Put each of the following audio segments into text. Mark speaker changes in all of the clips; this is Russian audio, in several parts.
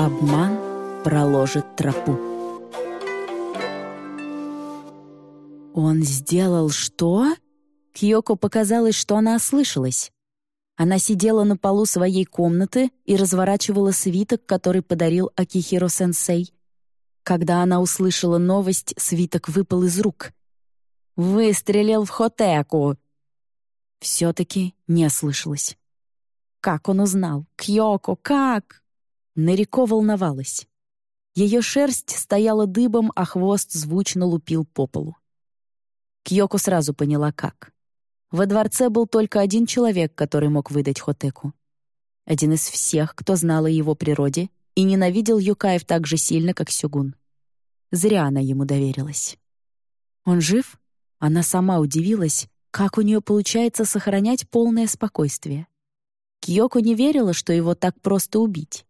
Speaker 1: Обман проложит тропу. Он сделал что? Кьёко показалось, что она ослышалась. Она сидела на полу своей комнаты и разворачивала свиток, который подарил Акихиро-сенсей. Когда она услышала новость, свиток выпал из рук. «Выстрелил в Хотеку!» Все-таки не ослышалась. Как он узнал? Кьёко, как? Нарико волновалась. Ее шерсть стояла дыбом, а хвост звучно лупил по полу. Кьёко сразу поняла, как. Во дворце был только один человек, который мог выдать Хотеку. Один из всех, кто знал о его природе и ненавидел Юкаев так же сильно, как Сюгун. Зря она ему доверилась. Он жив? Она сама удивилась, как у нее получается сохранять полное спокойствие. Кьёко не верила, что его так просто убить.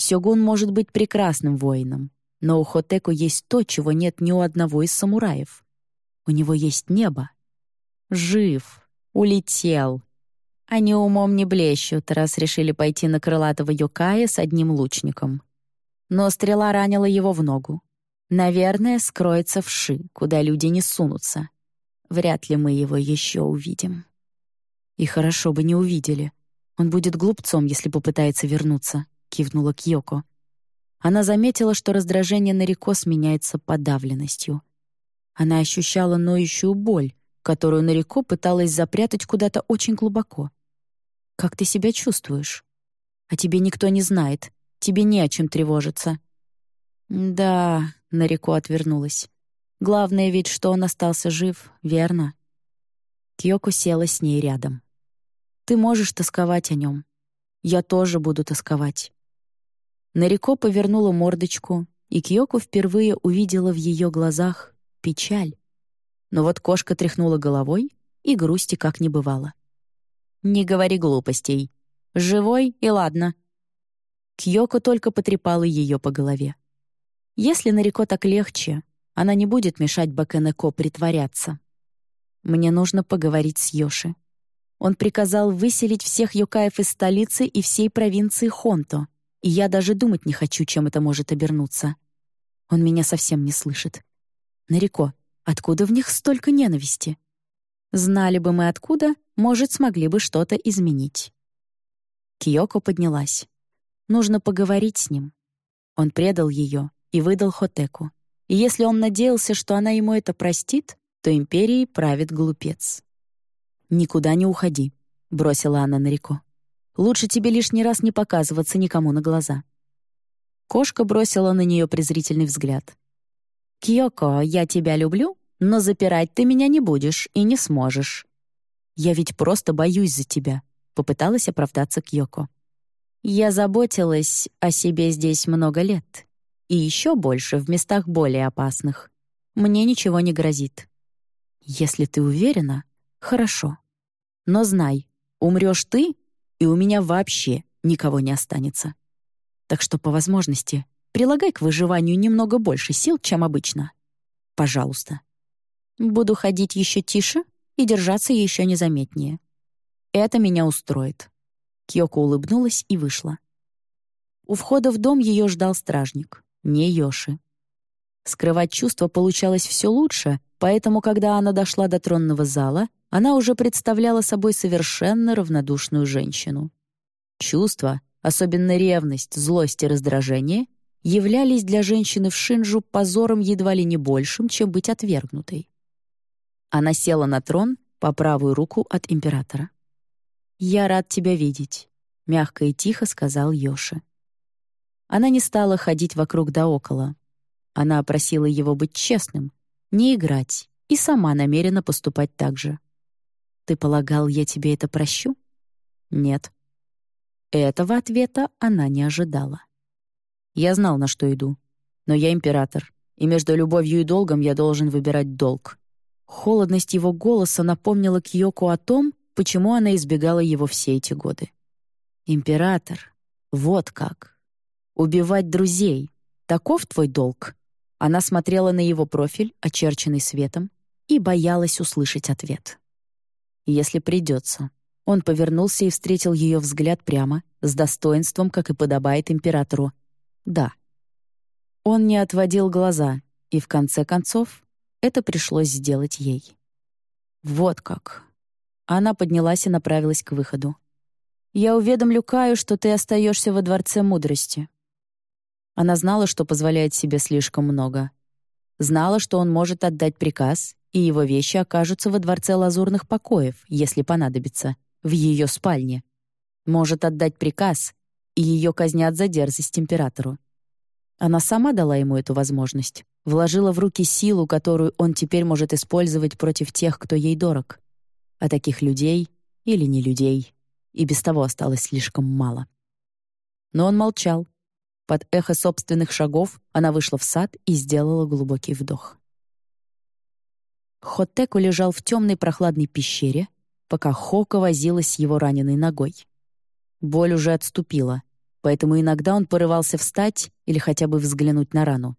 Speaker 1: Сёгун может быть прекрасным воином, но у Хотеку есть то, чего нет ни у одного из самураев. У него есть небо. Жив. Улетел. Они умом не блещут, раз решили пойти на крылатого юкая с одним лучником. Но стрела ранила его в ногу. Наверное, скроется в ши, куда люди не сунутся. Вряд ли мы его еще увидим. И хорошо бы не увидели. Он будет глупцом, если попытается вернуться, кивнула Кьёко. Она заметила, что раздражение на Нарико сменяется подавленностью. Она ощущала ноющую боль, которую Нарико пыталась запрятать куда-то очень глубоко. «Как ты себя чувствуешь? А тебе никто не знает, тебе не о чем тревожиться». «Да», — Нарико отвернулась. «Главное ведь, что он остался жив, верно?» Кьёко села с ней рядом. «Ты можешь тосковать о нем. Я тоже буду тосковать». Нарико повернула мордочку, и Кьёко впервые увидела в ее глазах печаль. Но вот кошка тряхнула головой, и грусти как не бывало. «Не говори глупостей. Живой и ладно». Кьёко только потрепала ее по голове. Если Нарико так легче, она не будет мешать Бакенеко притворяться. Мне нужно поговорить с Йоши. Он приказал выселить всех юкаев из столицы и всей провинции Хонто, и я даже думать не хочу, чем это может обернуться. Он меня совсем не слышит. Нарико, Откуда в них столько ненависти? Знали бы мы откуда, может, смогли бы что-то изменить. Киоко поднялась. Нужно поговорить с ним. Он предал ее и выдал Хотеку. И если он надеялся, что она ему это простит, то империей правит глупец. «Никуда не уходи», — бросила она на. «Лучше тебе лишний раз не показываться никому на глаза». Кошка бросила на нее презрительный взгляд. «Кьёко, я тебя люблю, но запирать ты меня не будешь и не сможешь». «Я ведь просто боюсь за тебя», — попыталась оправдаться Кьёко. «Я заботилась о себе здесь много лет. И еще больше в местах более опасных. Мне ничего не грозит». «Если ты уверена, хорошо. Но знай, умрешь ты, и у меня вообще никого не останется. Так что, по возможности, прилагай к выживанию немного больше сил, чем обычно. Пожалуйста». Буду ходить еще тише и держаться еще незаметнее. Это меня устроит». Кьёко улыбнулась и вышла. У входа в дом ее ждал стражник, не Йоши. Скрывать чувства получалось все лучше, поэтому, когда она дошла до тронного зала, она уже представляла собой совершенно равнодушную женщину. Чувства, особенно ревность, злость и раздражение, являлись для женщины в Шинджу позором едва ли не большим, чем быть отвергнутой. Она села на трон по правую руку от императора. «Я рад тебя видеть», — мягко и тихо сказал Йоши. Она не стала ходить вокруг да около. Она просила его быть честным, не играть, и сама намерена поступать так же. «Ты полагал, я тебе это прощу?» «Нет». Этого ответа она не ожидала. Я знал, на что иду. Но я император, и между любовью и долгом я должен выбирать долг. Холодность его голоса напомнила Кьёку о том, почему она избегала его все эти годы. «Император, вот как. Убивать друзей. Таков твой долг?» Она смотрела на его профиль, очерченный светом, и боялась услышать ответ. «Если придется». Он повернулся и встретил ее взгляд прямо, с достоинством, как и подобает императору. «да». Он не отводил глаза, и в конце концов это пришлось сделать ей. «Вот как». Она поднялась и направилась к выходу. «Я уведомлю Каю, что ты остаешься во Дворце Мудрости». Она знала, что позволяет себе слишком много. Знала, что он может отдать приказ, и его вещи окажутся во Дворце Лазурных Покоев, если понадобится, в ее спальне. Может отдать приказ, и ее казнят за дерзость императору. Она сама дала ему эту возможность, вложила в руки силу, которую он теперь может использовать против тех, кто ей дорог. А таких людей или не людей и без того осталось слишком мало. Но он молчал. Под эхо собственных шагов она вышла в сад и сделала глубокий вдох. Хотеку лежал в темной прохладной пещере, пока Хока возилась с его раненой ногой. Боль уже отступила, поэтому иногда он порывался встать или хотя бы взглянуть на рану.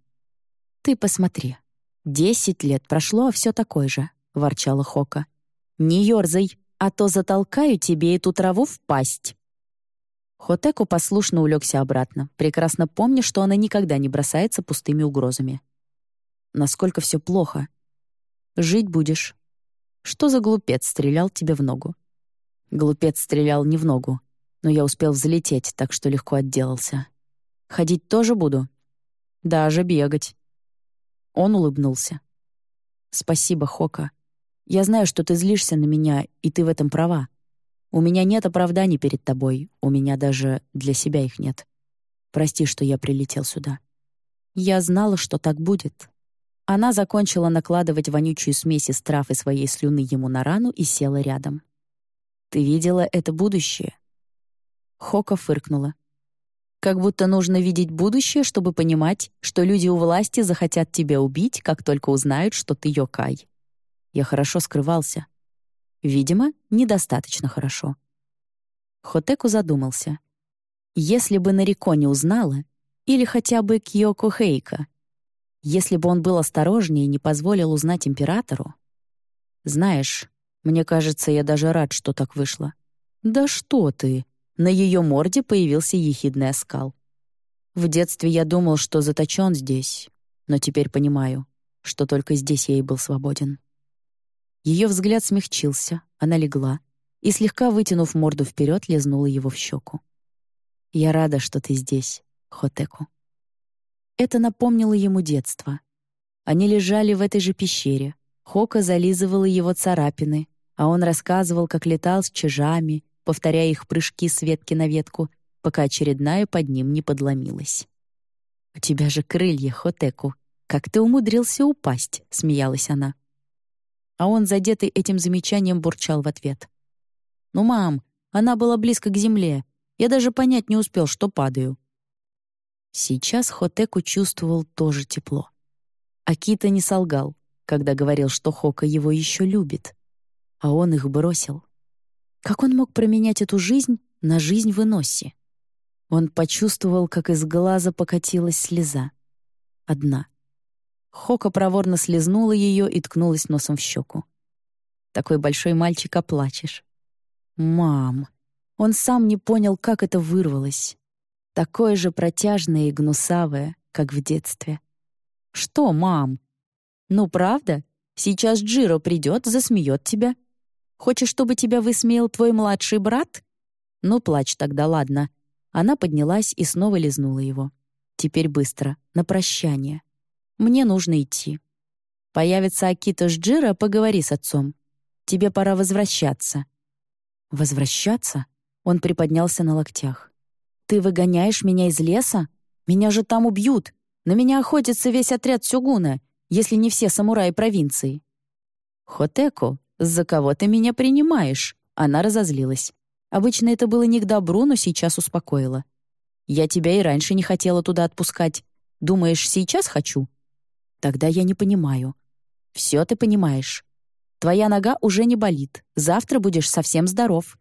Speaker 1: «Ты посмотри. Десять лет прошло, а все такое же», — ворчала Хока. «Не ерзай, а то затолкаю тебе эту траву в пасть». Хотеку послушно улегся обратно, прекрасно помня, что она никогда не бросается пустыми угрозами. Насколько все плохо. Жить будешь. Что за глупец стрелял тебе в ногу? Глупец стрелял не в ногу, но я успел взлететь, так что легко отделался. Ходить тоже буду? Даже бегать. Он улыбнулся. «Спасибо, Хока. Я знаю, что ты злишься на меня, и ты в этом права. У меня нет оправданий перед тобой, у меня даже для себя их нет. Прости, что я прилетел сюда. Я знала, что так будет. Она закончила накладывать вонючую смесь из трав и своей слюны ему на рану и села рядом. «Ты видела это будущее?» Хока фыркнула. «Как будто нужно видеть будущее, чтобы понимать, что люди у власти захотят тебя убить, как только узнают, что ты Йокай. Я хорошо скрывался. Видимо, недостаточно хорошо». Хотеку задумался. «Если бы Нарико не узнала, или хотя бы Кьёко Хейка, если бы он был осторожнее и не позволил узнать императору... Знаешь, мне кажется, я даже рад, что так вышло. Да что ты! На ее морде появился ехидный оскал. В детстве я думал, что заточен здесь, но теперь понимаю, что только здесь я и был свободен. Ее взгляд смягчился, она легла и, слегка вытянув морду вперед, лизнула его в щеку. «Я рада, что ты здесь, Хотеку». Это напомнило ему детство. Они лежали в этой же пещере. Хока зализывала его царапины, а он рассказывал, как летал с чижами, повторяя их прыжки с ветки на ветку, пока очередная под ним не подломилась. «У тебя же крылья, Хотеку. Как ты умудрился упасть?» — смеялась она. А он, задетый этим замечанием, бурчал в ответ. «Ну, мам, она была близко к земле. Я даже понять не успел, что падаю. Сейчас Хотеку чувствовал тоже тепло. Акита не солгал, когда говорил, что Хока его еще любит. А он их бросил. Как он мог променять эту жизнь на жизнь в Иносе? Он почувствовал, как из глаза покатилась слеза. Одна. Хока проворно слезнула ее и ткнулась носом в щеку. «Такой большой мальчик, оплачешь». «Мам!» Он сам не понял, как это вырвалось такое же протяжное и гнусавое, как в детстве. «Что, мам?» «Ну, правда? Сейчас Джиро придет, засмеет тебя. Хочешь, чтобы тебя высмеял твой младший брат? Ну, плачь тогда, ладно». Она поднялась и снова лизнула его. «Теперь быстро, на прощание. Мне нужно идти. Появится Акита с Джиро, поговори с отцом. Тебе пора возвращаться». «Возвращаться?» Он приподнялся на локтях. «Ты выгоняешь меня из леса? Меня же там убьют. На меня охотится весь отряд Сюгуна, если не все самураи провинции». «Хотеку, за кого ты меня принимаешь?» Она разозлилась. Обычно это было не к добру, но сейчас успокоила. «Я тебя и раньше не хотела туда отпускать. Думаешь, сейчас хочу?» «Тогда я не понимаю». «Все ты понимаешь. Твоя нога уже не болит. Завтра будешь совсем здоров.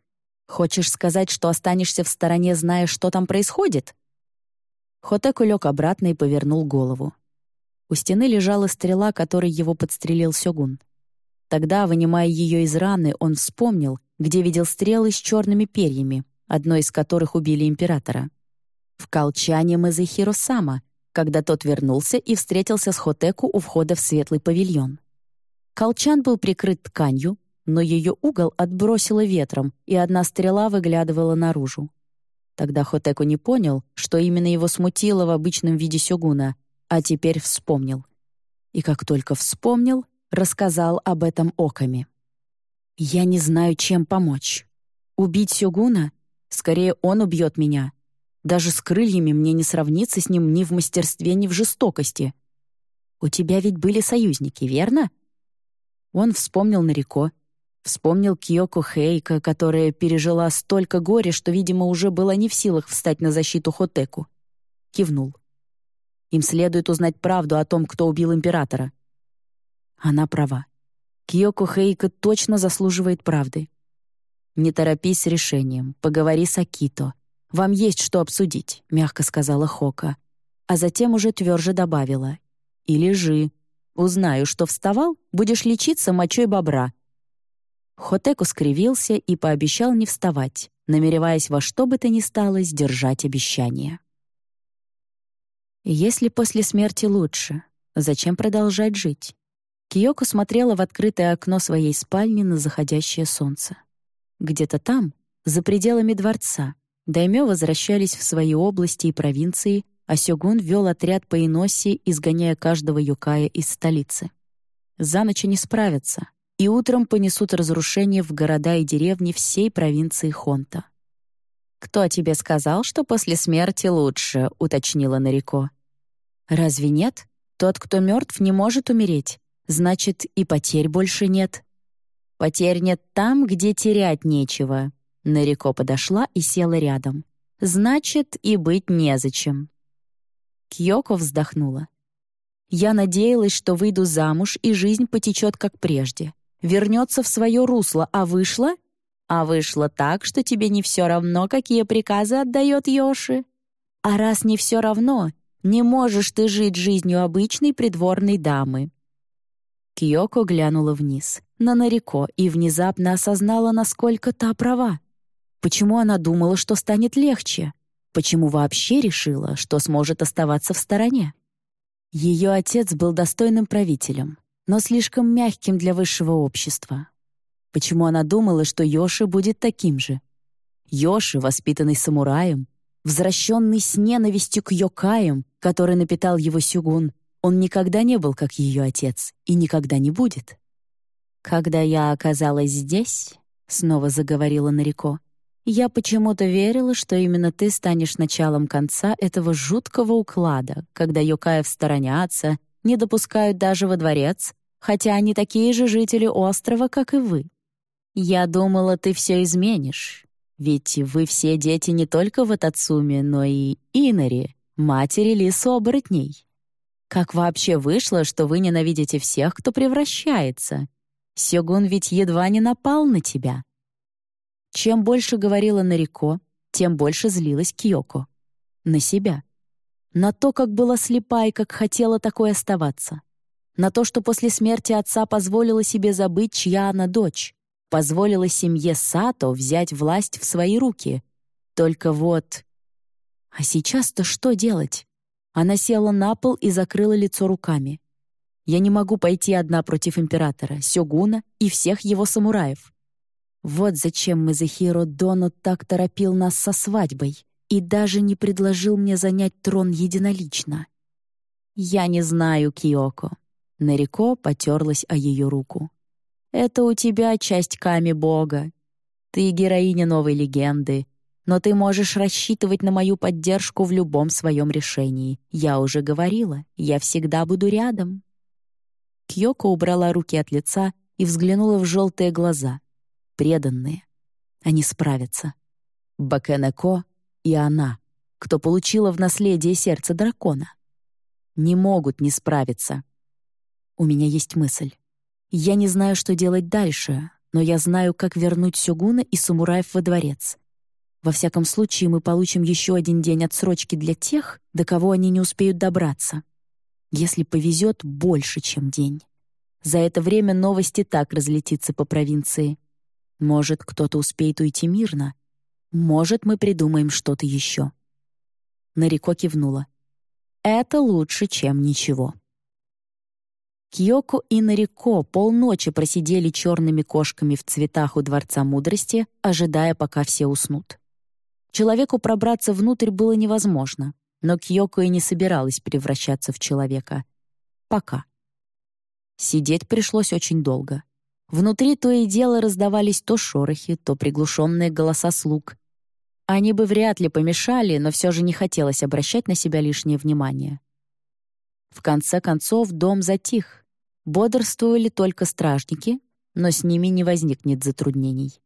Speaker 1: Хочешь сказать, что останешься в стороне, зная, что там происходит?» Хотеку лег обратно и повернул голову. У стены лежала стрела, которой его подстрелил Сёгун. Тогда, вынимая ее из раны, он вспомнил, где видел стрелы с черными перьями, одной из которых убили императора. В колчане Мазахиро Сама, когда тот вернулся и встретился с Хотеку у входа в светлый павильон. Колчан был прикрыт тканью, но ее угол отбросило ветром, и одна стрела выглядывала наружу. Тогда Хотеку не понял, что именно его смутило в обычном виде сёгуна, а теперь вспомнил. И как только вспомнил, рассказал об этом Оками. «Я не знаю, чем помочь. Убить Сёгуна? Скорее, он убьет меня. Даже с крыльями мне не сравниться с ним ни в мастерстве, ни в жестокости. У тебя ведь были союзники, верно?» Он вспомнил Нарико, вспомнил Киоко Хейка, которая пережила столько горя, что, видимо, уже была не в силах встать на защиту Хотеку. Кивнул. Им следует узнать правду о том, кто убил императора. Она права. Киоко Хейка точно заслуживает правды. «Не торопись с решением, поговори с Акито. Вам есть что обсудить», — мягко сказала Хока. А затем уже тверже добавила. «И лежи. Узнаю, что вставал, будешь лечиться мочой бобра». Хотеку скривился и пообещал не вставать, намереваясь во что бы то ни стало сдержать обещание. Если после смерти лучше, зачем продолжать жить? Киоко смотрела в открытое окно своей спальни на заходящее солнце. Где-то там, за пределами дворца, даймё возвращались в свои области и провинции, а Сёгун вел отряд по Иноси, изгоняя каждого юкая из столицы. За ночь они справятся, и утром понесут разрушения в города и деревни всей провинции Хонта. «Кто тебе сказал, что после смерти лучше?» — уточнила Нарико. «Разве нет? Тот, кто мертв, не может умереть. Значит, и потерь больше нет. Потерь нет там, где терять нечего. Нарико подошла и села рядом. Значит, и быть незачем. Кьёко вздохнула. Я надеялась, что выйду замуж, и жизнь потечет как прежде. Вернется в свое русло, а вышла? А вышло так, что тебе не все равно, какие приказы отдает Йоши. А раз не все равно, не можешь ты жить жизнью обычной придворной дамы. Киоко глянула вниз, на Нарико, и внезапно осознала, насколько та права. Почему она думала, что станет легче? Почему вообще решила, что сможет оставаться в стороне? Ее отец был достойным правителем, но слишком мягким для высшего общества. Почему она думала, что Йоши будет таким же? Йоши, воспитанный самураем, возвращенный с ненавистью к Йокаям, который напитал его сюгун, он никогда не был как ее отец и никогда не будет. «Когда я оказалась здесь», — снова заговорила Нарико, «я почему-то верила, что именно ты станешь началом конца этого жуткого уклада, когда Юкаев сторонятся, не допускают даже во дворец, хотя они такие же жители острова, как и вы. Я думала, ты все изменишь, ведь вы все дети не только в Атацуме, но и Инари, матери лис-оборотней. Как вообще вышло, что вы ненавидите всех, кто превращается? Сёгун ведь едва не напал на тебя». Чем больше говорила Нарико, тем больше злилась Киоко. На себя. На то, как была слепа и как хотела такой оставаться. На то, что после смерти отца позволила себе забыть, чья она дочь. Позволила семье Сато взять власть в свои руки. Только вот... А сейчас-то что делать? Она села на пол и закрыла лицо руками. «Я не могу пойти одна против императора, Сёгуна и всех его самураев. Вот зачем Мазахиро Доно так торопил нас со свадьбой и даже не предложил мне занять трон единолично. Я не знаю, Киоко». Нарико потерлась о ее руку. «Это у тебя часть Ками Бога. Ты героиня новой легенды, но ты можешь рассчитывать на мою поддержку в любом своем решении. Я уже говорила, я всегда буду рядом». Кьёко убрала руки от лица и взглянула в желтые глаза. Преданные. Они справятся. Бакенеко и она, кто получила в наследие сердце дракона. Не могут не справиться. У меня есть мысль. Я не знаю, что делать дальше, но я знаю, как вернуть Сёгуна и самураев во дворец. Во всяком случае, мы получим еще один день отсрочки для тех, до кого они не успеют добраться. Если повезет, больше, чем день. За это время новости так разлетится по провинции. Может, кто-то успеет уйти мирно. Может, мы придумаем что-то еще. Нарико кивнула. «Это лучше, чем ничего». Кьёко и Нарико полночи просидели черными кошками в цветах у Дворца Мудрости, ожидая, пока все уснут. Человеку пробраться внутрь было невозможно, но Кьёко и не собиралась превращаться в человека. Пока. Сидеть пришлось очень долго. Внутри то и дело раздавались то шорохи, то приглушенные голоса слуг. Они бы вряд ли помешали, но все же не хотелось обращать на себя лишнее внимание. В конце концов дом затих. Бодрствовали только стражники, но с ними не возникнет затруднений.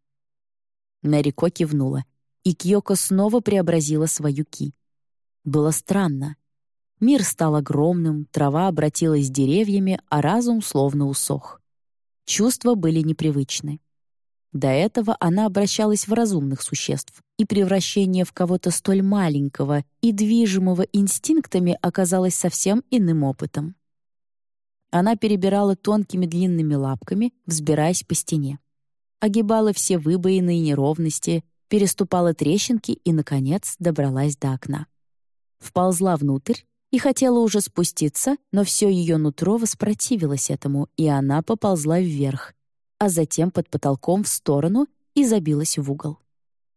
Speaker 1: Нарико кивнула, и Кьёко снова преобразила свою ки. Было странно. Мир стал огромным, трава обратилась деревьями, а разум словно усох. Чувства были непривычны. До этого она обращалась в разумных существ, и превращение в кого-то столь маленького и движимого инстинктами оказалось совсем иным опытом. Она перебирала тонкими длинными лапками, взбираясь по стене. Огибала все выбоины и неровности, переступала трещинки и, наконец, добралась до окна. Вползла внутрь и хотела уже спуститься, но все ее нутро воспротивилось этому, и она поползла вверх, а затем под потолком в сторону и забилась в угол.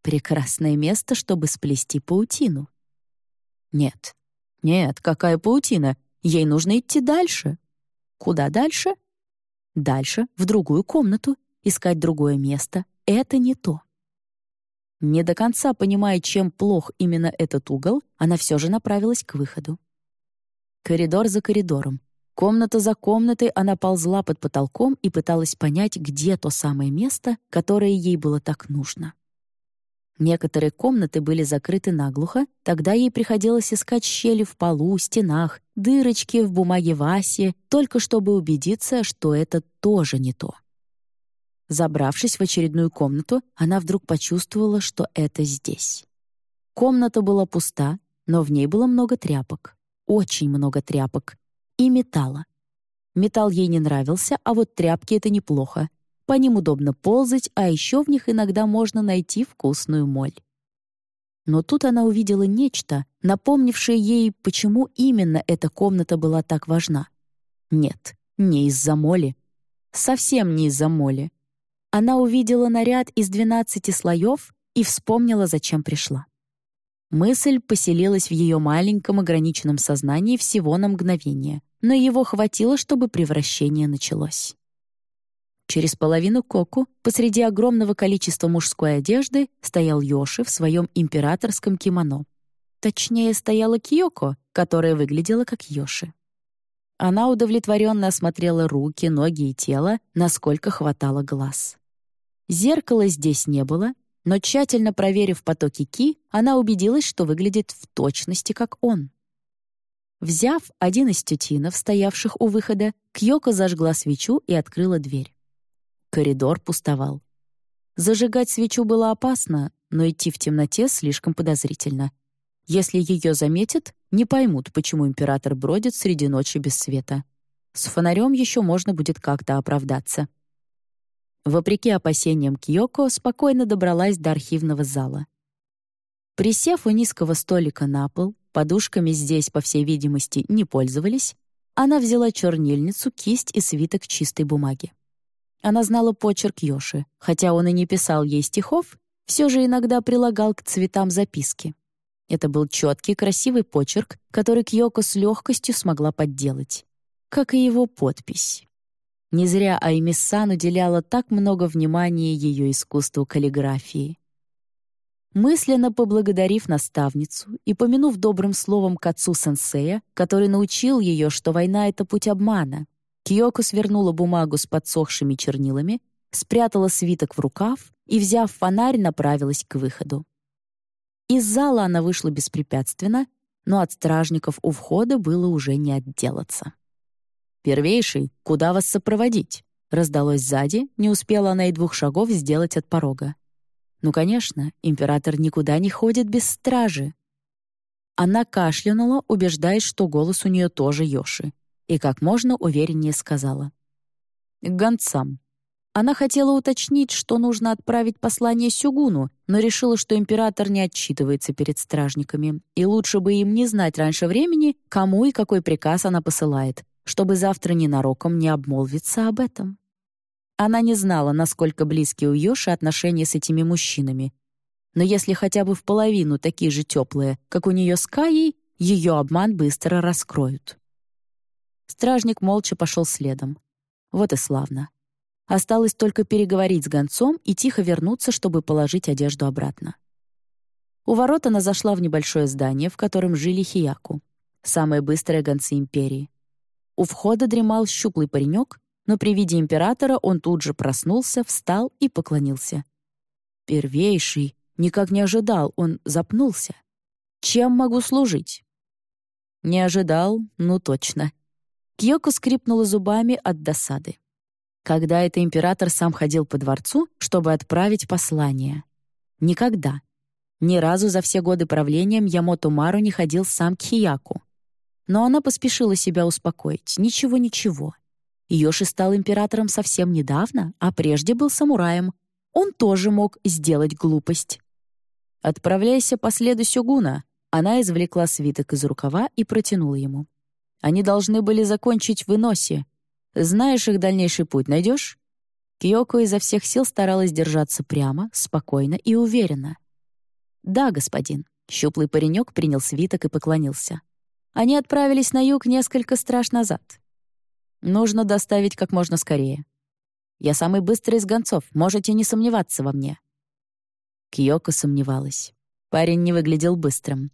Speaker 1: Прекрасное место, чтобы сплести паутину. Нет, нет, какая паутина? Ей нужно идти дальше. Куда дальше? Дальше, в другую комнату, искать другое место. Это не то. Не до конца понимая, чем плох именно этот угол, она все же направилась к выходу. Коридор за коридором, Комната за комнатой она ползла под потолком и пыталась понять, где то самое место, которое ей было так нужно. Некоторые комнаты были закрыты наглухо, тогда ей приходилось искать щели в полу, стенах, дырочки в бумаге Васи, только чтобы убедиться, что это тоже не то. Забравшись в очередную комнату, она вдруг почувствовала, что это здесь. Комната была пуста, но в ней было много тряпок. Очень много тряпок, и металла. Металл ей не нравился, а вот тряпки — это неплохо. По ним удобно ползать, а еще в них иногда можно найти вкусную моль. Но тут она увидела нечто, напомнившее ей, почему именно эта комната была так важна. Нет, не из-за моли. Совсем не из-за моли. Она увидела наряд из 12 слоев и вспомнила, зачем пришла. Мысль поселилась в ее маленьком ограниченном сознании всего на мгновение, но его хватило, чтобы превращение началось. Через половину Коку посреди огромного количества мужской одежды стоял Йоши в своем императорском кимоно. Точнее, стояла Киоко, которая выглядела как Йоши. Она удовлетворенно осмотрела руки, ноги и тело, насколько хватало глаз. Зеркала здесь не было, но тщательно проверив потоки Ки, она убедилась, что выглядит в точности как он. Взяв один из тютинов, стоявших у выхода, Кьёко зажгла свечу и открыла дверь. Коридор пустовал. Зажигать свечу было опасно, но идти в темноте слишком подозрительно. Если ее заметят, не поймут, почему император бродит среди ночи без света. С фонарем еще можно будет как-то оправдаться. Вопреки опасениям Кьёко, спокойно добралась до архивного зала. Присев у низкого столика на пол, подушками здесь, по всей видимости, не пользовались, она взяла чернильницу, кисть и свиток чистой бумаги. Она знала почерк Йоши, хотя он и не писал ей стихов, все же иногда прилагал к цветам записки. Это был четкий, красивый почерк, который Кьёко с легкостью смогла подделать. Как и его подпись. Не зря Аймиссан уделяла так много внимания ее искусству каллиграфии. Мысленно поблагодарив наставницу и помянув добрым словом к отцу сенсея, который научил ее, что война — это путь обмана, Киоко свернула бумагу с подсохшими чернилами, спрятала свиток в рукав и, взяв фонарь, направилась к выходу. Из зала она вышла беспрепятственно, но от стражников у входа было уже не отделаться. «Первейший, куда вас сопроводить?» Раздалось сзади, не успела она и двух шагов сделать от порога. Ну, конечно, император никуда не ходит без стражи. Она кашлянула, убеждаясь, что голос у нее тоже Йоши, и как можно увереннее сказала. «К гонцам. Она хотела уточнить, что нужно отправить послание Сюгуну, но решила, что император не отчитывается перед стражниками, и лучше бы им не знать раньше времени, кому и какой приказ она посылает, чтобы завтра ненароком не обмолвиться об этом. Она не знала, насколько близки у Йоши отношения с этими мужчинами. Но если хотя бы в половину такие же теплые, как у нее с Каей, ее обман быстро раскроют. Стражник молча пошел следом. Вот и славно. Осталось только переговорить с гонцом и тихо вернуться, чтобы положить одежду обратно. У ворот она зашла в небольшое здание, в котором жили Хияку, самые быстрые гонцы империи. У входа дремал щуплый паренек, но при виде императора он тут же проснулся, встал и поклонился. «Первейший!» Никак не ожидал, он запнулся. «Чем могу служить?» «Не ожидал, ну точно». Кьёко скрипнула зубами от досады когда это император сам ходил по дворцу, чтобы отправить послание. Никогда. Ни разу за все годы правления Ямото Мару не ходил сам к Хияку. Но она поспешила себя успокоить. Ничего-ничего. Йоши стал императором совсем недавно, а прежде был самураем. Он тоже мог сделать глупость. «Отправляйся по следу Сёгуна», она извлекла свиток из рукава и протянула ему. Они должны были закончить в Иносе, знаешь их дальнейший путь, найдешь?» Киоко изо всех сил старалась держаться прямо, спокойно и уверенно. «Да, господин». Щуплый паренек принял свиток и поклонился. Они отправились на юг несколько страж назад. Нужно доставить как можно скорее. Я самый быстрый из гонцов, можете не сомневаться во мне. Киоко сомневалась. Парень не выглядел быстрым.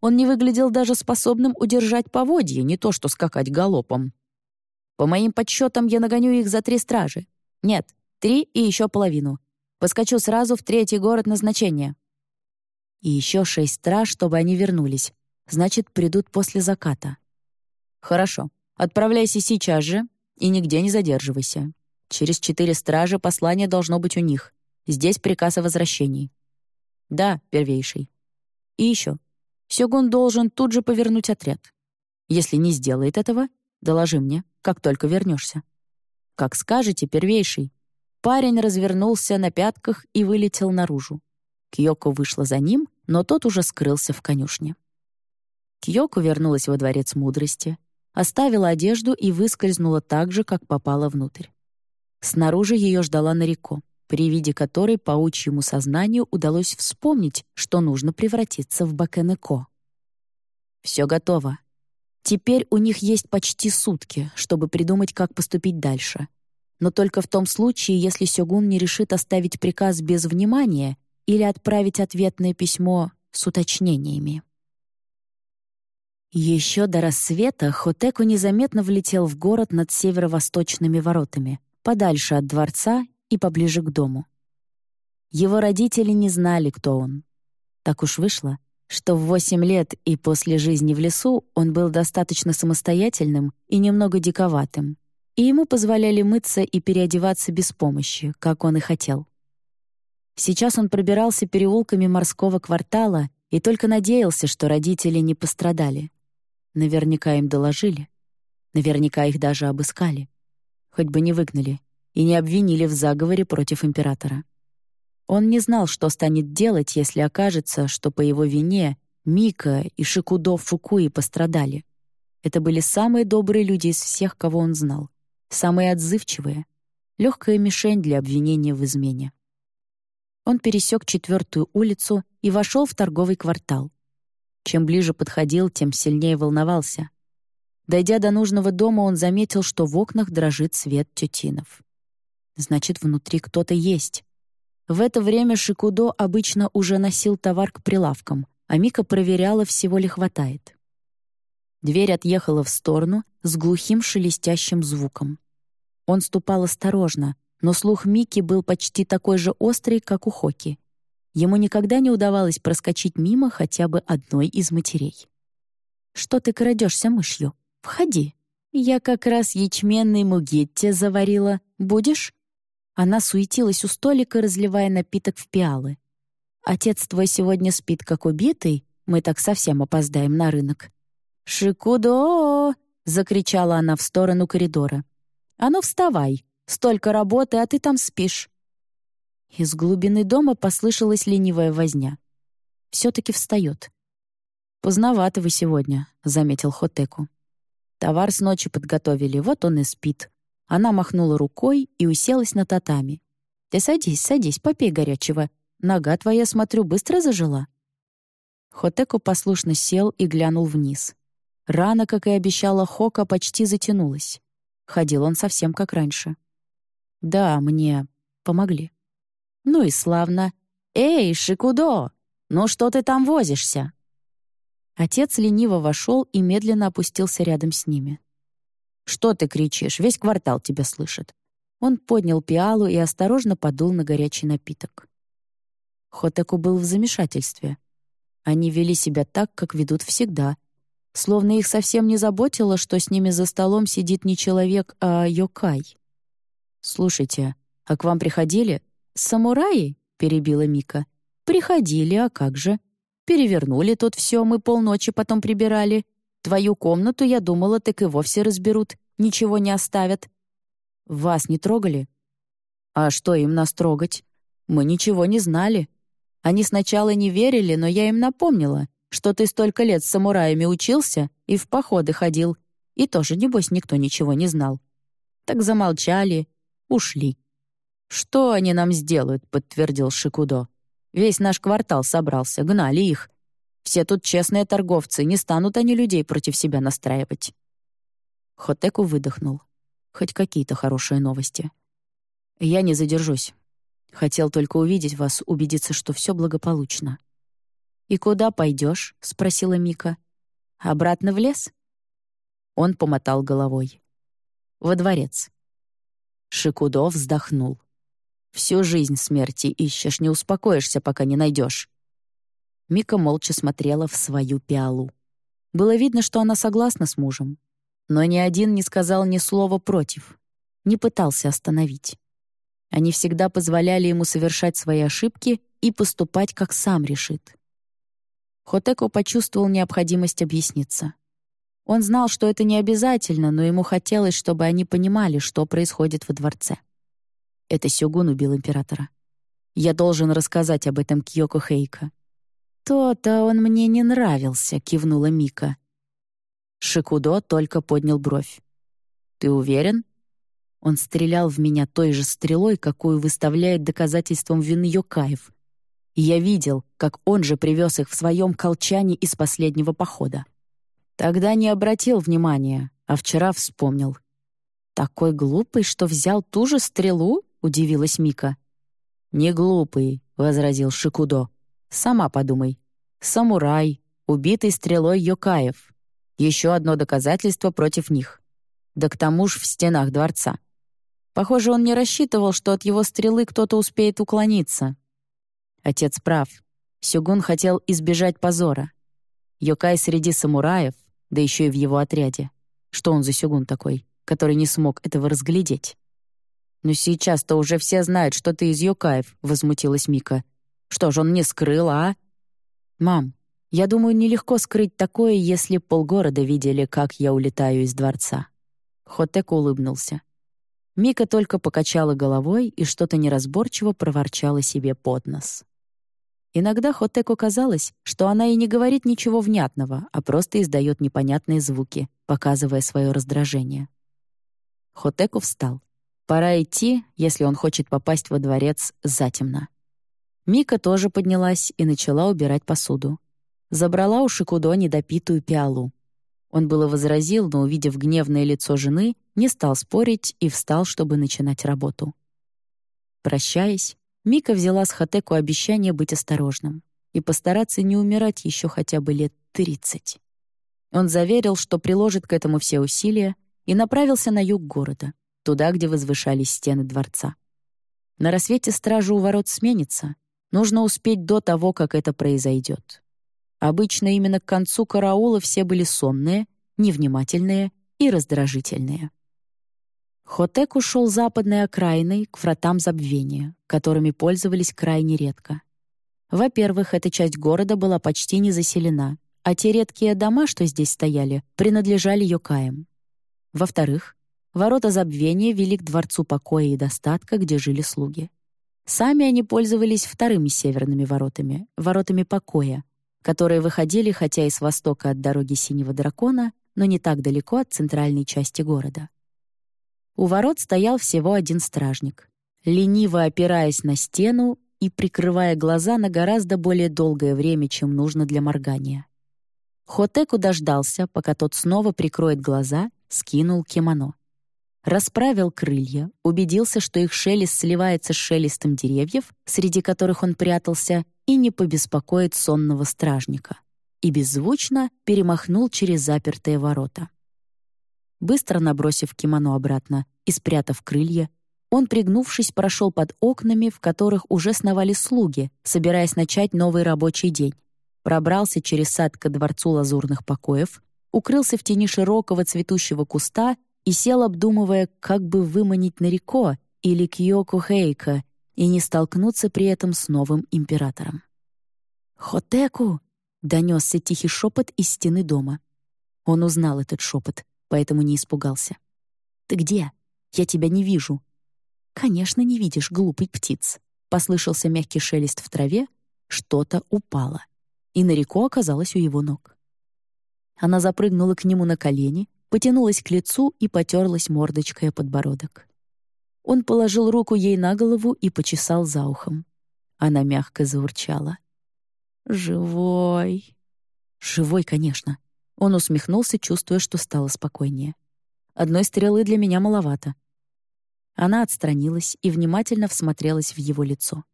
Speaker 1: Он не выглядел даже способным удержать поводье, не то что скакать галопом. По моим подсчетам, я нагоню их за три стражи. Нет, три и еще половину. Поскочу сразу в третий город назначения. И еще шесть страж, чтобы они вернулись. Значит, придут после заката. Хорошо. Отправляйся сейчас же и нигде не задерживайся. Через четыре стражи послание должно быть у них. Здесь приказ о возвращении. Да, первейший. И еще. Сёгун должен тут же повернуть отряд. Если не сделает этого, доложи мне как только вернешься. Как скажете, первейший. Парень развернулся на пятках и вылетел наружу. Кьёко вышла за ним, но тот уже скрылся в конюшне. Кьёко вернулась во дворец мудрости, оставила одежду и выскользнула так же, как попала внутрь. Снаружи ее ждала Нарико, при виде которой паучьему сознанию удалось вспомнить, что нужно превратиться в Бакенеко. «Все готово», Теперь у них есть почти сутки, чтобы придумать, как поступить дальше. Но только в том случае, если Сёгун не решит оставить приказ без внимания или отправить ответное письмо с уточнениями. Еще до рассвета Хотеку незаметно влетел в город над северо-восточными воротами, подальше от дворца и поближе к дому. Его родители не знали, кто он. Так уж вышло, что в восемь лет и после жизни в лесу он был достаточно самостоятельным и немного диковатым, и ему позволяли мыться и переодеваться без помощи, как он и хотел. Сейчас он пробирался переулками морского квартала и только надеялся, что родители не пострадали. Наверняка им доложили. Наверняка их даже обыскали. Хоть бы не выгнали и не обвинили в заговоре против императора. Он не знал, что станет делать, если окажется, что по его вине Мика и Шикудо Фукуи пострадали. Это были самые добрые люди из всех, кого он знал. Самые отзывчивые. Легкая мишень для обвинения в измене. Он пересек четвертую улицу и вошел в торговый квартал. Чем ближе подходил, тем сильнее волновался. Дойдя до нужного дома, он заметил, что в окнах дрожит свет тютинов. Значит, внутри кто-то есть. В это время Шикудо обычно уже носил товар к прилавкам, а Мика проверяла, всего ли хватает. Дверь отъехала в сторону с глухим шелестящим звуком. Он ступал осторожно, но слух Мики был почти такой же острый, как у Хоки. Ему никогда не удавалось проскочить мимо хотя бы одной из матерей. «Что ты крадешься мышью? Входи. Я как раз ячменный мугетти заварила. Будешь?» Она суетилась у столика, разливая напиток в пиалы. «Отец твой сегодня спит, как убитый, мы так совсем опоздаем на рынок». «Шикудо!» — закричала она в сторону коридора. «А ну, вставай! Столько работы, а ты там спишь». Из глубины дома послышалась ленивая возня. Все-таки встает. «Поздновато вы сегодня», — заметил Хотеку. «Товар с ночи подготовили, вот он и спит». Она махнула рукой и уселась на татами. «Ты садись, садись, попей горячего. Нога твоя, смотрю, быстро зажила». Хотеку послушно сел и глянул вниз. Рана, как и обещала Хока, почти затянулась. Ходил он совсем как раньше. «Да, мне помогли». «Ну и славно. Эй, Шикудо, ну что ты там возишься?» Отец лениво вошел и медленно опустился рядом с ними. «Что ты кричишь? Весь квартал тебя слышит». Он поднял пиалу и осторожно подул на горячий напиток. Хотеку был в замешательстве. Они вели себя так, как ведут всегда, словно их совсем не заботило, что с ними за столом сидит не человек, а йокай. «Слушайте, а к вам приходили?» «Самураи?» — перебила Мика. «Приходили, а как же? Перевернули тут все, мы полночи потом прибирали. Твою комнату, я думала, так и вовсе разберут, ничего не оставят. Вас не трогали? А что им нас трогать? Мы ничего не знали. Они сначала не верили, но я им напомнила, что ты столько лет с самураями учился и в походы ходил, и тоже, небось, никто ничего не знал. Так замолчали, ушли. «Что они нам сделают?» — подтвердил Шикудо. «Весь наш квартал собрался, гнали их. Все тут честные торговцы, не станут они людей против себя настраивать». Хотеку выдохнул. Хоть какие-то хорошие новости. «Я не задержусь. Хотел только увидеть вас, убедиться, что все благополучно». «И куда пойдешь?» — спросила Мика. «Обратно в лес?» Он помотал головой. «Во дворец». Шикудо вздохнул. «Всю жизнь смерти ищешь, не успокоишься, пока не найдешь. Мика молча смотрела в свою пиалу. Было видно, что она согласна с мужем. Но ни один не сказал ни слова против. Не пытался остановить. Они всегда позволяли ему совершать свои ошибки и поступать, как сам решит. Хотеко почувствовал необходимость объясниться. Он знал, что это не обязательно, но ему хотелось, чтобы они понимали, что происходит во дворце. Это Сёгун убил императора. Я должен рассказать об этом Кьёко Хейка. «То-то он мне не нравился», — кивнула Мика. Шикудо только поднял бровь. «Ты уверен?» Он стрелял в меня той же стрелой, какую выставляет доказательством вины Йокаев. Я видел, как он же привез их в своем колчане из последнего похода. Тогда не обратил внимания, а вчера вспомнил. «Такой глупый, что взял ту же стрелу?» — удивилась Мика. «Не глупый», — возразил Шикудо. Сама подумай. Самурай, убитый стрелой Йокаев. Еще одно доказательство против них. Да к тому ж в стенах дворца. Похоже, он не рассчитывал, что от его стрелы кто-то успеет уклониться. Отец прав. Сюгун хотел избежать позора. Йокай среди самураев, да еще и в его отряде. Что он за Сюгун такой, который не смог этого разглядеть? «Но сейчас-то уже все знают, что ты из Йокаев», — возмутилась Мика. Что ж он не скрыл, а? Мам, я думаю, нелегко скрыть такое, если полгорода видели, как я улетаю из дворца. Хотек улыбнулся. Мика только покачала головой и что-то неразборчиво проворчала себе под нос. Иногда Хотеку казалось, что она и не говорит ничего внятного, а просто издает непонятные звуки, показывая свое раздражение. Хотеку встал. Пора идти, если он хочет попасть во дворец затемно. Мика тоже поднялась и начала убирать посуду. Забрала у Шикудо недопитую пиалу. Он было возразил, но, увидев гневное лицо жены, не стал спорить и встал, чтобы начинать работу. Прощаясь, Мика взяла с Хатеку обещание быть осторожным и постараться не умирать еще хотя бы лет тридцать. Он заверил, что приложит к этому все усилия, и направился на юг города, туда, где возвышались стены дворца. На рассвете стража у ворот сменится, Нужно успеть до того, как это произойдет. Обычно именно к концу караула все были сонные, невнимательные и раздражительные. Хотек ушел западной окраиной к вратам забвения, которыми пользовались крайне редко. Во-первых, эта часть города была почти не заселена, а те редкие дома, что здесь стояли, принадлежали Йокаям. Во-вторых, Ворота забвения вели к дворцу покоя и достатка, где жили слуги. Сами они пользовались вторыми северными воротами, воротами покоя, которые выходили хотя и с востока от дороги Синего Дракона, но не так далеко от центральной части города. У ворот стоял всего один стражник. Лениво опираясь на стену, и прикрывая глаза на гораздо более долгое время, чем нужно для моргания. Хотеку дождался, пока тот снова прикроет глаза, скинул кимоно. Расправил крылья, убедился, что их шелест сливается с шелестом деревьев, среди которых он прятался, и не побеспокоит сонного стражника. И беззвучно перемахнул через запертые ворота. Быстро набросив кимоно обратно и спрятав крылья, он, пригнувшись, прошел под окнами, в которых уже сновали слуги, собираясь начать новый рабочий день. Пробрался через сад ко дворцу лазурных покоев, укрылся в тени широкого цветущего куста и сел, обдумывая, как бы выманить Нарико или Кьёку Хейка и не столкнуться при этом с новым императором. «Хотеку!» — донесся тихий шепот из стены дома. Он узнал этот шепот, поэтому не испугался. «Ты где? Я тебя не вижу», «Конечно, не видишь, глупый птиц!» Послышался мягкий шелест в траве, что-то упало. И Нарико оказалась у его ног. Она запрыгнула к нему на колени, потянулась к лицу и потерлась мордочкой о подбородок. Он положил руку ей на голову и почесал за ухом. Она мягко заурчала. «Живой!» «Живой, конечно!» Он усмехнулся, чувствуя, что стало спокойнее. «Одной стрелы для меня маловато. Она отстранилась и внимательно всмотрелась в его лицо.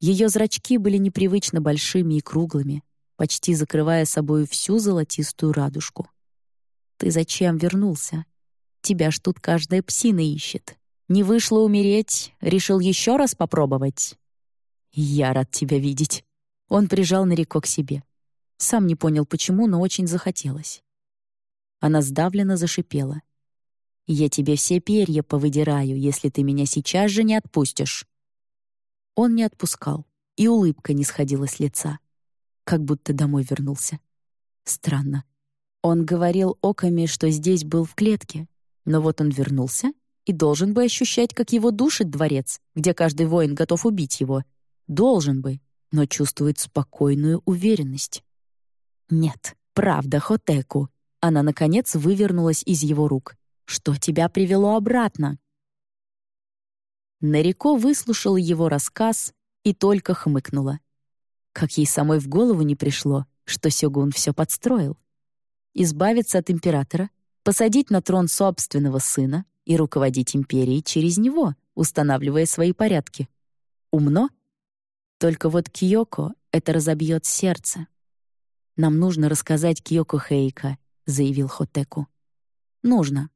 Speaker 1: Ее зрачки были непривычно большими и круглыми, почти закрывая собой всю золотистую радужку. «Ты зачем вернулся? Тебя ж тут каждая псина ищет. Не вышло умереть, решил еще раз попробовать?» «Я рад тебя видеть». Он прижал Нарико к себе. Сам не понял, почему, но очень захотелось. Она сдавленно зашипела. Я тебе все перья повыдираю, если ты меня сейчас же не отпустишь». Он не отпускал, и улыбка не сходила с лица. Как будто домой вернулся. Странно. Он говорил Оками, что здесь был в клетке, но вот он вернулся и должен бы ощущать, как его душит дворец, где каждый воин готов убить его. Должен бы, но чувствует спокойную уверенность. Нет, правда, Хотеку. Она, наконец, вывернулась из его рук. Что тебя привело обратно?» Нарико выслушала его рассказ и только хмыкнула. Как ей самой в голову не пришло, что Сёгун все подстроил. Избавиться от императора, посадить на трон собственного сына и руководить империей через него, устанавливая свои порядки. Умно? Только вот Киоко это разобьет сердце. «Нам нужно рассказать Киоко Хейка», — заявил Хотеку. «Нужно.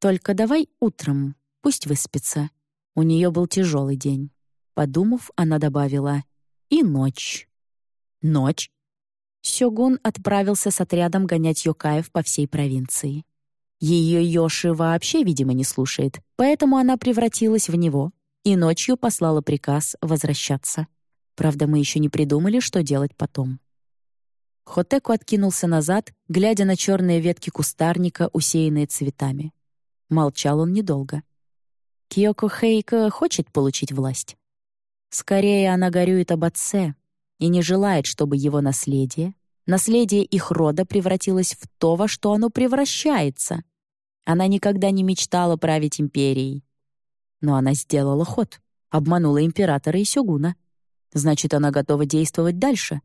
Speaker 1: Только давай утром, пусть выспится. У нее был тяжелый день. Подумав, она добавила «и ночь». «Ночь?» Сёгун отправился с отрядом гонять Йокаев по всей провинции. Ее Йоши вообще, видимо, не слушает, поэтому она превратилась в него и ночью послала приказ возвращаться. Правда, мы еще не придумали, что делать потом. Хотеку откинулся назад, глядя на черные ветки кустарника, усеянные цветами. Молчал он недолго. Киоко Хейка хочет получить власть. Скорее, она горюет об отце и не желает, чтобы его наследие, наследие их рода превратилось в то, во что оно превращается. Она никогда не мечтала править империей. Но она сделала ход, обманула императора и сёгуна. Значит, она готова действовать дальше.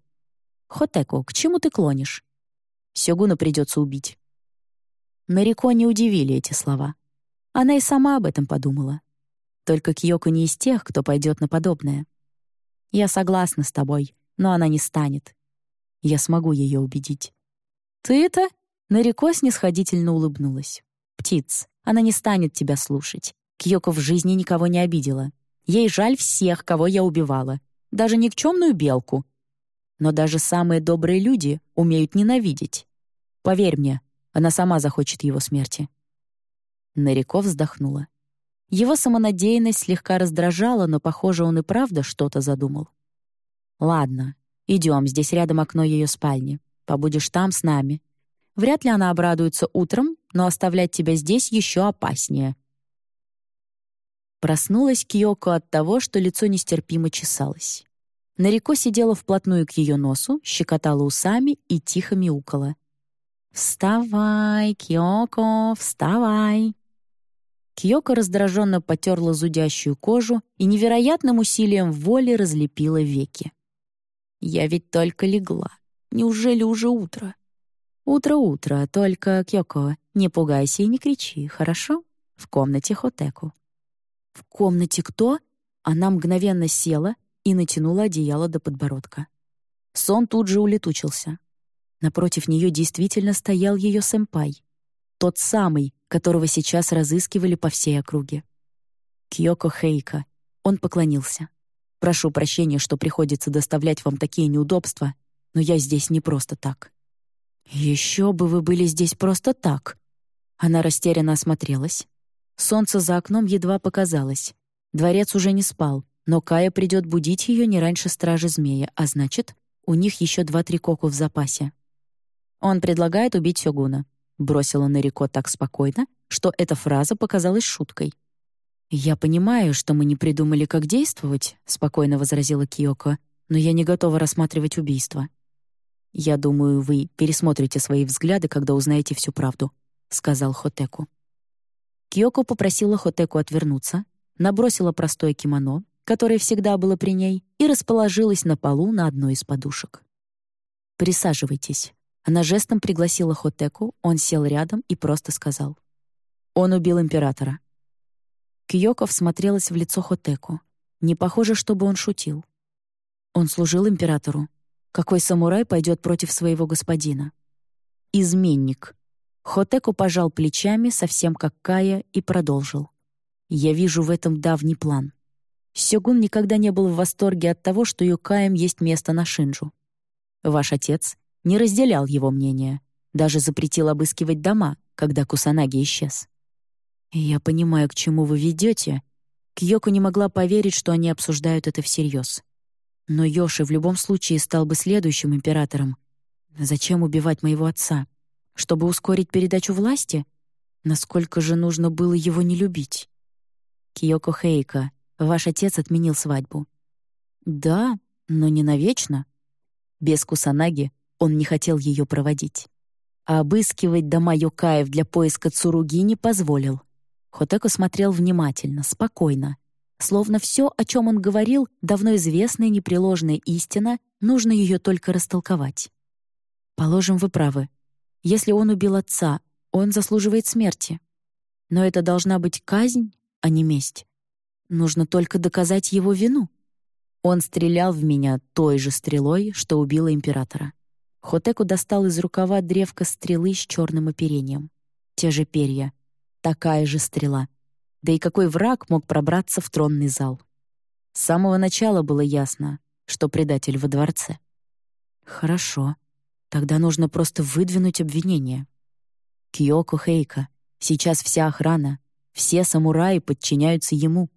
Speaker 1: Хотеко, к чему ты клонишь? Сёгуна придется убить. Нарико не удивили эти слова. Она и сама об этом подумала. Только Кьёко не из тех, кто пойдет на подобное. Я согласна с тобой, но она не станет. Я смогу ее убедить. Ты это? Нарико снисходительно улыбнулась. Птиц, она не станет тебя слушать. Кьёко в жизни никого не обидела. Ей жаль всех, кого я убивала. Даже никчемную белку. Но даже самые добрые люди умеют ненавидеть. Поверь мне, она сама захочет его смерти». Нарико вздохнула. Его самонадеянность слегка раздражала, но, похоже, он и правда что-то задумал. «Ладно, идем, здесь рядом окно ее спальни. Побудешь там с нами. Вряд ли она обрадуется утром, но оставлять тебя здесь еще опаснее», Проснулась Киоко от того, что лицо нестерпимо чесалось. Нарико сидела вплотную к ее носу, щекотала усами и тихо мяукала. «Вставай, Киоко, вставай!» Киоко раздраженно потерла зудящую кожу и невероятным усилием воли разлепила веки. «Я ведь только легла. Неужели уже утро?» «Утро-утро, только, Киоко, не пугайся и не кричи, хорошо? В комнате Хотеку». «В комнате кто?» Она мгновенно села и натянула одеяло до подбородка. Сон тут же улетучился. Напротив нее действительно стоял ее сэмпай. Тот самый, которого сейчас разыскивали по всей округе. Кьёко Хейка. Он поклонился. «Прошу прощения, что приходится доставлять вам такие неудобства, но я здесь не просто так». «Еще бы вы были здесь просто так!» Она растерянно осмотрелась. Солнце за окном едва показалось. Дворец уже не спал, но Кая придет будить ее не раньше стражи змея, а значит, у них еще два-три коку в запасе. Он предлагает убить Сёгуна. Бросила Нарико так спокойно, что эта фраза показалась шуткой. «Я понимаю, что мы не придумали, как действовать», — спокойно возразила Киоко, «но я не готова рассматривать убийство». «Я думаю, вы пересмотрите свои взгляды, когда узнаете всю правду», — сказал Хотеку. Киоко попросила Хотеку отвернуться, набросила простое кимоно, которое всегда было при ней, и расположилась на полу на одной из подушек. «Присаживайтесь». Она жестом пригласила Хотеку, он сел рядом и просто сказал. «Он убил императора». Киоко всмотрелась в лицо Хотеку. Не похоже, чтобы он шутил. Он служил императору. Какой самурай пойдет против своего господина? Изменник. Хотеку пожал плечами, совсем как Кая, и продолжил. «Я вижу в этом давний план». Сёгун никогда не был в восторге от того, что Юкаем есть место на Шинджу. Ваш отец не разделял его мнение, даже запретил обыскивать дома, когда Кусанаги исчез. «Я понимаю, к чему вы ведете. Кьёко не могла поверить, что они обсуждают это всерьез. Но Йоши в любом случае стал бы следующим императором. Зачем убивать моего отца? Чтобы ускорить передачу власти? Насколько же нужно было его не любить? Киоко Хейка, ваш отец отменил свадьбу. Да, но не навечно. Без Кусанаги он не хотел ее проводить. А обыскивать дома Йокаев для поиска Цуруги не позволил. Хотеко смотрел внимательно, спокойно. Словно все, о чем он говорил, давно известная непреложная истина, нужно ее только растолковать. Положим, вы правы. Если он убил отца, он заслуживает смерти. Но это должна быть казнь, а не месть. Нужно только доказать его вину. Он стрелял в меня той же стрелой, что убила императора. Хотеку достал из рукава древко стрелы с черным оперением. Те же перья. Такая же стрела. Да и какой враг мог пробраться в тронный зал? С самого начала было ясно, что предатель во дворце. Хорошо. Тогда нужно просто выдвинуть обвинение. Киоко Хейка. Сейчас вся охрана, все самураи подчиняются ему.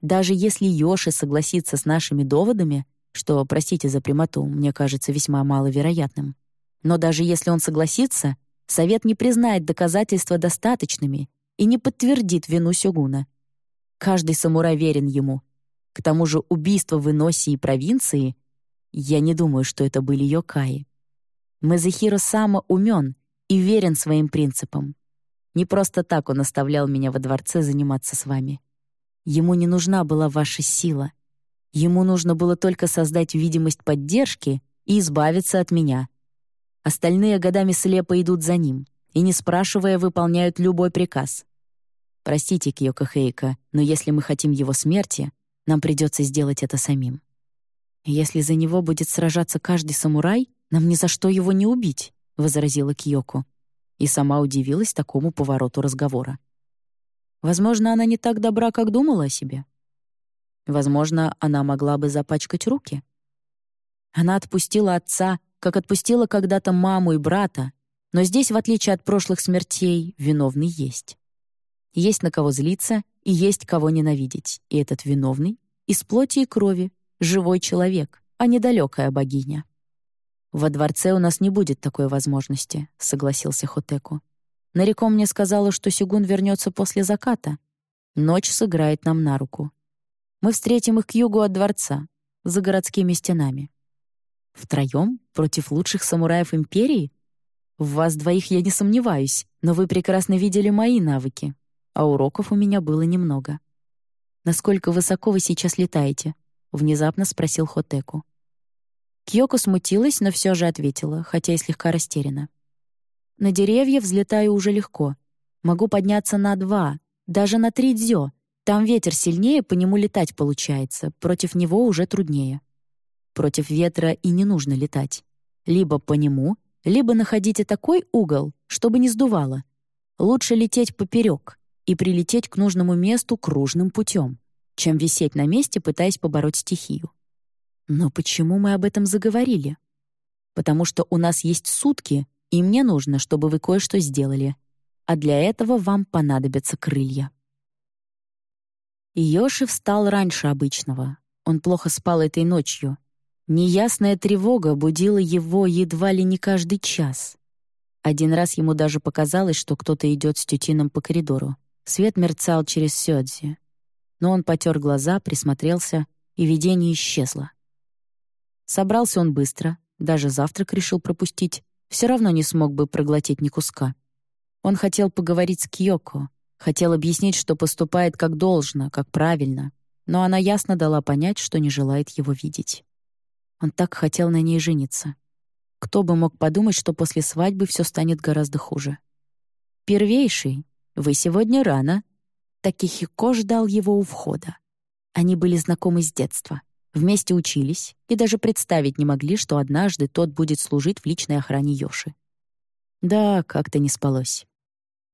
Speaker 1: Даже если Йоши согласится с нашими доводами, что, простите за прямоту, мне кажется весьма маловероятным, но даже если он согласится, Совет не признает доказательства достаточными и не подтвердит вину Сёгуна. Каждый самурай верен ему. К тому же убийство в Иносии провинции я не думаю, что это были Йокаи. Мазахиро Сама умен и верен своим принципам. Не просто так он оставлял меня во дворце заниматься с вами. Ему не нужна была ваша сила. Ему нужно было только создать видимость поддержки и избавиться от меня. Остальные годами слепо идут за ним и, не спрашивая, выполняют любой приказ. Простите, Кьёко но если мы хотим его смерти, нам придется сделать это самим. Если за него будет сражаться каждый самурай, нам ни за что его не убить, — возразила Кьёко. И сама удивилась такому повороту разговора. Возможно, она не так добра, как думала о себе. Возможно, она могла бы запачкать руки. Она отпустила отца, как отпустила когда-то маму и брата, но здесь, в отличие от прошлых смертей, виновный есть. Есть на кого злиться и есть кого ненавидеть, и этот виновный — из плоти и крови, живой человек, а не далекая богиня. «Во дворце у нас не будет такой возможности», — согласился Хотеку. Нарико мне сказала, что Сигун вернется после заката. Ночь сыграет нам на руку. Мы встретим их к югу от дворца, за городскими стенами. Втроем против лучших самураев Империи? В вас двоих я не сомневаюсь, но вы прекрасно видели мои навыки, а уроков у меня было немного. Насколько высоко вы сейчас летаете? Внезапно спросил Хотеку. Кьёко смутилась, но все же ответила, хотя и слегка растеряна. На деревья взлетаю уже легко. Могу подняться на два, даже на три дзё. Там ветер сильнее, по нему летать получается, против него уже труднее. Против ветра и не нужно летать. Либо по нему, либо находите такой угол, чтобы не сдувало. Лучше лететь поперек и прилететь к нужному месту кружным путем, чем висеть на месте, пытаясь побороть стихию. Но почему мы об этом заговорили? Потому что у нас есть сутки, и мне нужно, чтобы вы кое-что сделали. А для этого вам понадобятся крылья. Йоши встал раньше обычного. Он плохо спал этой ночью. Неясная тревога будила его едва ли не каждый час. Один раз ему даже показалось, что кто-то идет с тютином по коридору. Свет мерцал через сёдзи. Но он потер глаза, присмотрелся, и видение исчезло. Собрался он быстро, даже завтрак решил пропустить, все равно не смог бы проглотить ни куска. Он хотел поговорить с Кьёко, хотел объяснить, что поступает как должно, как правильно, но она ясно дала понять, что не желает его видеть. Он так хотел на ней жениться. Кто бы мог подумать, что после свадьбы все станет гораздо хуже. «Первейший, вы сегодня рано». Такихико ждал его у входа. Они были знакомы с детства. Вместе учились и даже представить не могли, что однажды тот будет служить в личной охране Йоши. Да, как-то не спалось.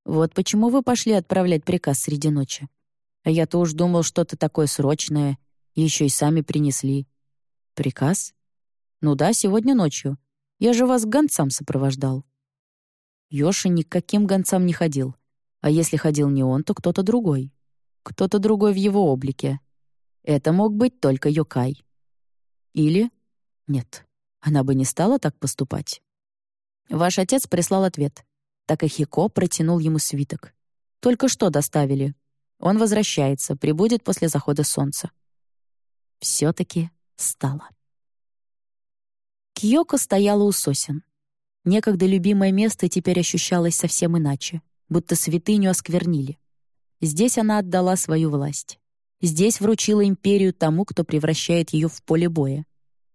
Speaker 1: Вот почему вы пошли отправлять приказ среди ночи. А я-то уж думал, что-то такое срочное, еще и сами принесли. Приказ? Ну да, сегодня ночью. Я же вас гонцам сопровождал. Йоши ни к каким гонцам не ходил. А если ходил не он, то кто-то другой. Кто-то другой в его облике. Это мог быть только Йокай. Или... Нет, она бы не стала так поступать. Ваш отец прислал ответ. Так и Хико протянул ему свиток. Только что доставили. Он возвращается, прибудет после захода солнца. Все-таки стало. Кьёко стояла у сосен. Некогда любимое место теперь ощущалось совсем иначе, будто святыню осквернили. Здесь она отдала свою власть. Здесь вручила империю тому, кто превращает ее в поле боя.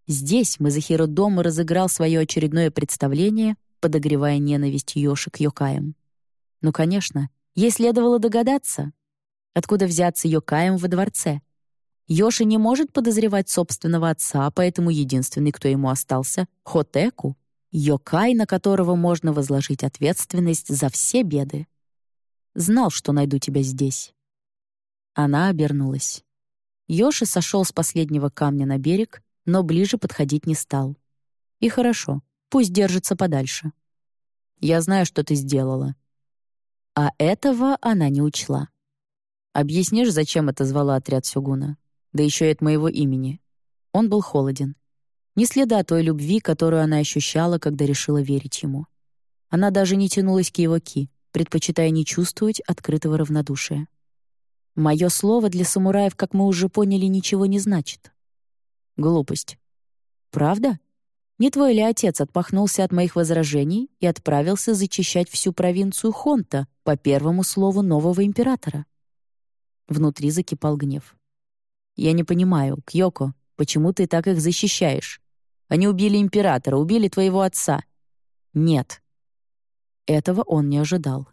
Speaker 1: Здесь Мазахиро дома разыграл свое очередное представление, подогревая ненависть Йоши к Йокаям. Ну, конечно, ей следовало догадаться, откуда взяться Йокаем во дворце. Йоши не может подозревать собственного отца, поэтому единственный, кто ему остался — Хотеку, Йокай, на которого можно возложить ответственность за все беды. Знал, что найду тебя здесь. Она обернулась. Йоши сошел с последнего камня на берег, но ближе подходить не стал. И хорошо, пусть держится подальше. Я знаю, что ты сделала. А этого она не учла. Объяснишь, зачем это звала отряд Сюгуна? Да еще и от моего имени. Он был холоден. Ни следа той любви, которую она ощущала, когда решила верить ему. Она даже не тянулась к его ки, предпочитая не чувствовать открытого равнодушия. Мое слово для самураев, как мы уже поняли, ничего не значит. Глупость. Правда? Не твой ли отец отпахнулся от моих возражений и отправился зачищать всю провинцию Хонта по первому слову нового императора? Внутри закипал гнев. «Я не понимаю, Кьёко, почему ты так их защищаешь? Они убили императора, убили твоего отца». «Нет». Этого он не ожидал.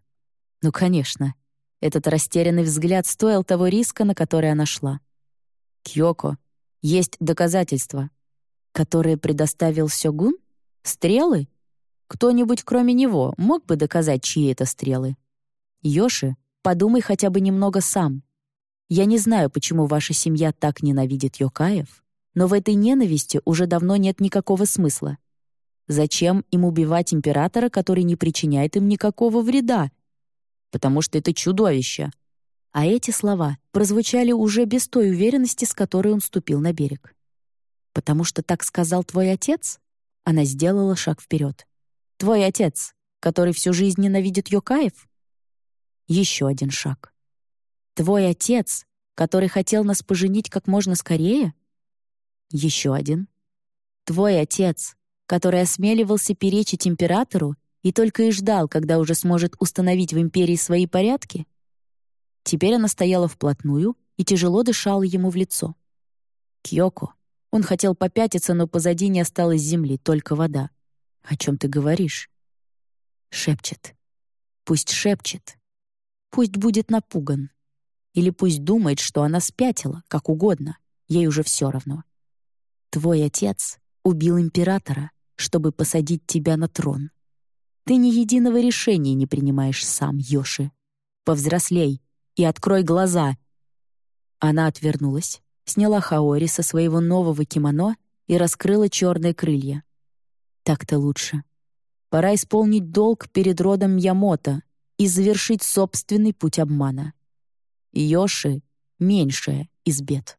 Speaker 1: «Ну, конечно, этот растерянный взгляд стоил того риска, на который она шла. «Кьёко, есть доказательства, которые предоставил Сёгун? Стрелы? Кто-нибудь, кроме него, мог бы доказать, чьи это стрелы? Йоши, подумай хотя бы немного сам. Я не знаю, почему ваша семья так ненавидит Йокаев, но в этой ненависти уже давно нет никакого смысла. Зачем им убивать императора, который не причиняет им никакого вреда, потому что это чудовище». А эти слова прозвучали уже без той уверенности, с которой он ступил на берег. «Потому что так сказал твой отец?» Она сделала шаг вперед. «Твой отец, который всю жизнь ненавидит Йокаев?» Еще один шаг. Твой отец, который хотел нас поженить как можно скорее? Еще один. Твой отец, который осмеливался перечить императору и только и ждал, когда уже сможет установить в империи свои порядки? Теперь она стояла вплотную и тяжело дышала ему в лицо. «Кьёко». Он хотел попятиться, но позади не осталось земли, только вода. «О чем ты говоришь?» Шепчет. Пусть шепчет. Пусть будет напуган. Или пусть думает, что она спятила, как угодно. Ей уже все равно. Твой отец убил императора, чтобы посадить тебя на трон. Ты ни единого решения не принимаешь сам, Йоши. Повзрослей и открой глаза. Она отвернулась, сняла Хаори со своего нового кимоно и раскрыла черные крылья. Так-то лучше. Пора исполнить долг перед родом Ямото и завершить собственный путь обмана. Йоши — меньшая из бед.